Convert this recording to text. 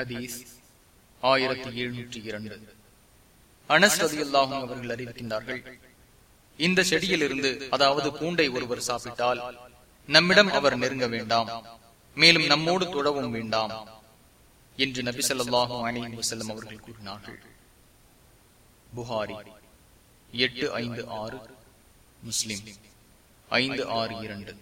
ஹதீஸ் ஆயிரத்தி எழுநூற்றி இரண்டு. அனஸ் ரதியுல்லாஹும் அவர்கள் அறிவிக்கின்றார்கள் இந்த செடியிலிருந்து அதாவது பூண்டை ஒருவர் சாப்பிட்டால் நம்மிடம் அவர் நெருங்க வேண்டாம் மேலும் நம்மோடு தொடவும் வேண்டாம் என்று நபி சொல்லாஹும் அலி வசல்லம் அவர்கள் கூறினார்கள். புகாரி எட்டு ஐந்து ஆறு முஸ்லிம் ஐந்து ஆறு இரண்டு.